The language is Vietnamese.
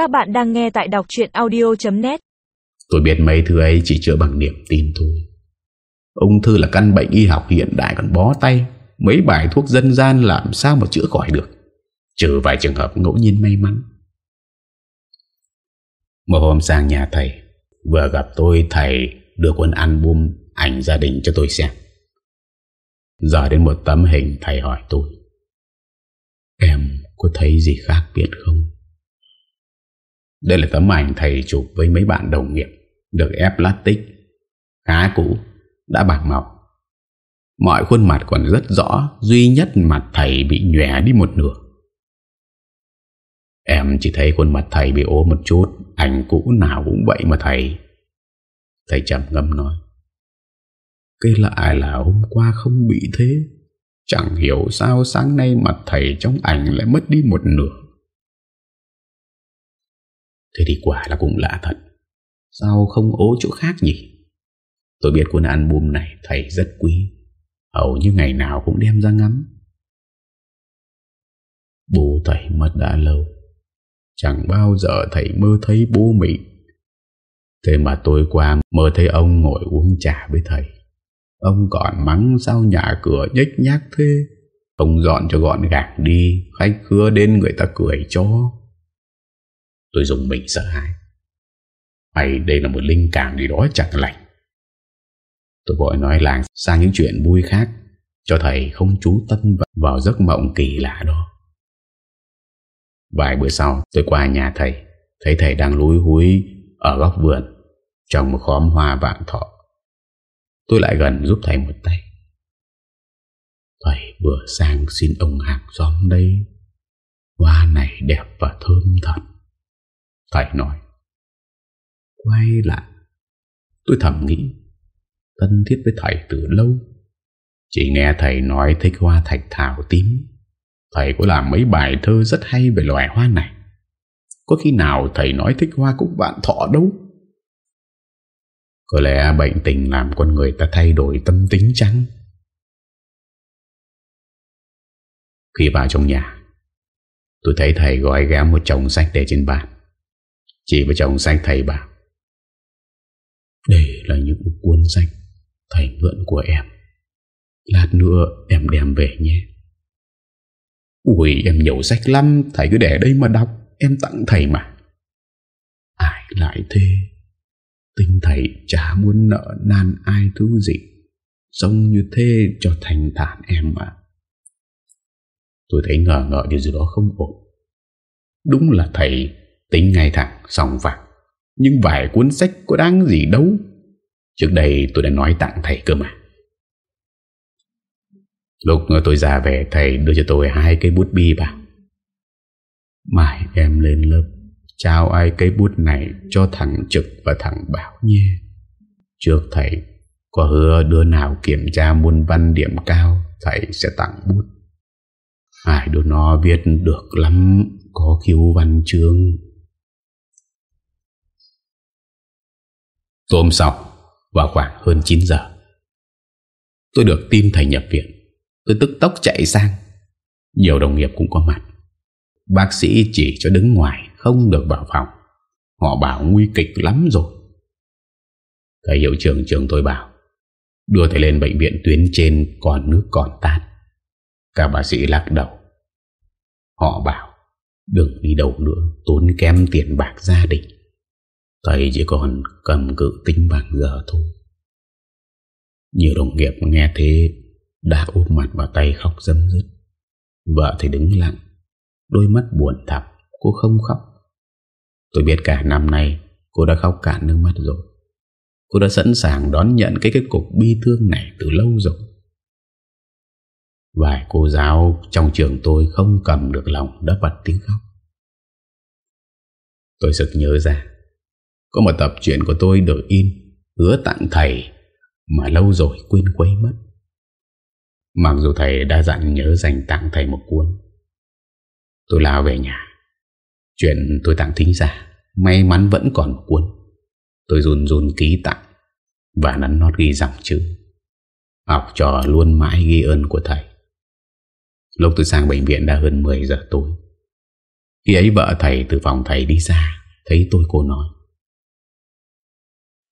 Các bạn đang nghe tại đọc chuyện audio.net Tôi biết mấy thứ ấy chỉ chữa bằng niềm tin thôi. Ung thư là căn bệnh y học hiện đại còn bó tay. Mấy bài thuốc dân gian làm sao mà chữa khỏi được? Trừ vài trường hợp ngẫu nhiên may mắn. Một hôm sang nhà thầy, Vừa gặp tôi, thầy đưa cuốn album ảnh gia đình cho tôi xem. Giờ đến một tấm hình thầy hỏi tôi, Em có thấy gì khác biệt không? Đây là tấm ảnh thầy chụp với mấy bạn đồng nghiệp, Được ép plastic, Khá cũ, Đã bạc màu. Mọi khuôn mặt còn rất rõ, Duy nhất mặt thầy bị nhòe đi một nửa. Em chỉ thấy khuôn mặt thầy bị ố một chút, Ảnh cũ nào cũng vậy mà thầy. Thầy trầm ngâm nói, Cái lạ là hôm qua không bị thế, Chẳng hiểu sao sáng nay mặt thầy trong ảnh lại mất đi một nửa. Thế thì quả là cũng lạ thật. Sao không ố chỗ khác nhỉ? Tôi biết cuốn album này thầy rất quý. Hầu như ngày nào cũng đem ra ngắm. Bố thầy mất đã lâu. Chẳng bao giờ thầy mơ thấy bố mình. Thế mà tôi qua mơ thấy ông ngồi uống trà với thầy. Ông còn mắng sao nhà cửa nhếch nhác thế. Ông dọn cho gọn gàng đi Khách khứa đến người ta cười cho Tôi dùng mình sợ hãi. Hay đây là một linh cảm gì đó chẳng lành. Tôi vội nói làng sang những chuyện vui khác, Cho thầy không chú tâm vào giấc mộng kỳ lạ đó. Vài bữa sau, tôi qua nhà thầy, Thấy thầy đang lúi húi ở góc vườn, Trong một khóm hoa vạn thọ. Tôi lại gần giúp thầy một tay. Thầy vừa sang xin ông hàng xóm đây Hoa này đẹp và thơm thật. Thầy nói. Quay lại, Tôi thầm nghĩ, Thân thiết với thầy từ lâu. Chỉ nghe thầy nói thích hoa thạch thảo tím. Thầy có làm mấy bài thơ rất hay về loài hoa này. Có khi nào thầy nói thích hoa cúc vạn thọ đâu? Có lẽ bệnh tình làm con người ta thay đổi tâm tính chăng? Khi vào trong nhà, Tôi thấy thầy gói ghé một chồng sách để trên bàn. Chỉ vào chồng sách thầy bảo Đây là những cuốn sách Thầy mượn của em. Lát nữa em đem về nhé. Ui, em nhiều sách lắm. Thầy cứ để đây mà đọc. Em tặng thầy mà. Ai lại thế? Tinh thầy chả muốn nợ nan ai thứ gì. Sống như thế cho thành thản em mà. Tôi thấy ngờ ngợ điều gì đó không ổn. Đúng là thầy tính ngay thẳng, sòng phẳng. Nhưng vài cuốn sách có đáng gì đâu. Trước đây tôi đã nói tặng thầy cơ mà. Lúc tôi ra về, thầy đưa cho tôi hai cây bút bi bà. Mai em lên lớp, Trao ai cây bút này cho thằng Trực và thằng Bảo nhé Trước thầy, có hứa đứa nào kiểm tra môn văn điểm cao, Thầy sẽ tặng bút. Hai đứa nó viết được lắm, Có khiếu văn chương. Tối hôm sau, Vào khoảng hơn 9 giờ, Tôi được tin thầy nhập viện. Tôi tức tốc chạy sang. Nhiều đồng nghiệp cũng có mặt. Bác sĩ chỉ cho đứng ngoài, Không được vào phòng. Họ bảo nguy kịch lắm rồi. Thầy hiệu trưởng trường tôi bảo, Đưa thầy lên bệnh viện tuyến trên, Còn nước còn tát Các bác sĩ lắc đầu. Họ bảo, Đừng đi đâu nữa, Tốn kém tiền bạc gia đình. Thầy chỉ còn cầm cự tính bằng giờ thôi. Nhiều đồng nghiệp nghe thế Đã ôm mặt vào tay khóc dâm dứt Vợ thì đứng lặng, Đôi mắt buồn thẳm, Cô không khóc. Tôi biết cả năm nay Cô đã khóc cả nước mắt rồi. Cô đã sẵn sàng đón nhận cái kết cục bi thương này từ lâu rồi. Vài cô giáo trong trường tôi không cầm được lòng đã bật tiếng khóc. Tôi sực nhớ ra có một tập truyện của tôi được in, Hứa tặng thầy, Mà lâu rồi quên quấy mất. Mặc dù thầy đã dặn nhớ dành tặng thầy một cuốn. Tôi lao về nhà. Chuyện tôi tặng thính giả, May mắn vẫn còn một cuốn. Tôi run run ký tặng, Và nắn nót ghi dòng chữ. Học trò luôn mãi ghi ơn của thầy. Lúc tôi sang bệnh viện đã hơn 10 giờ tối. Khi ấy vợ thầy từ phòng thầy đi ra, Thấy tôi cô nói.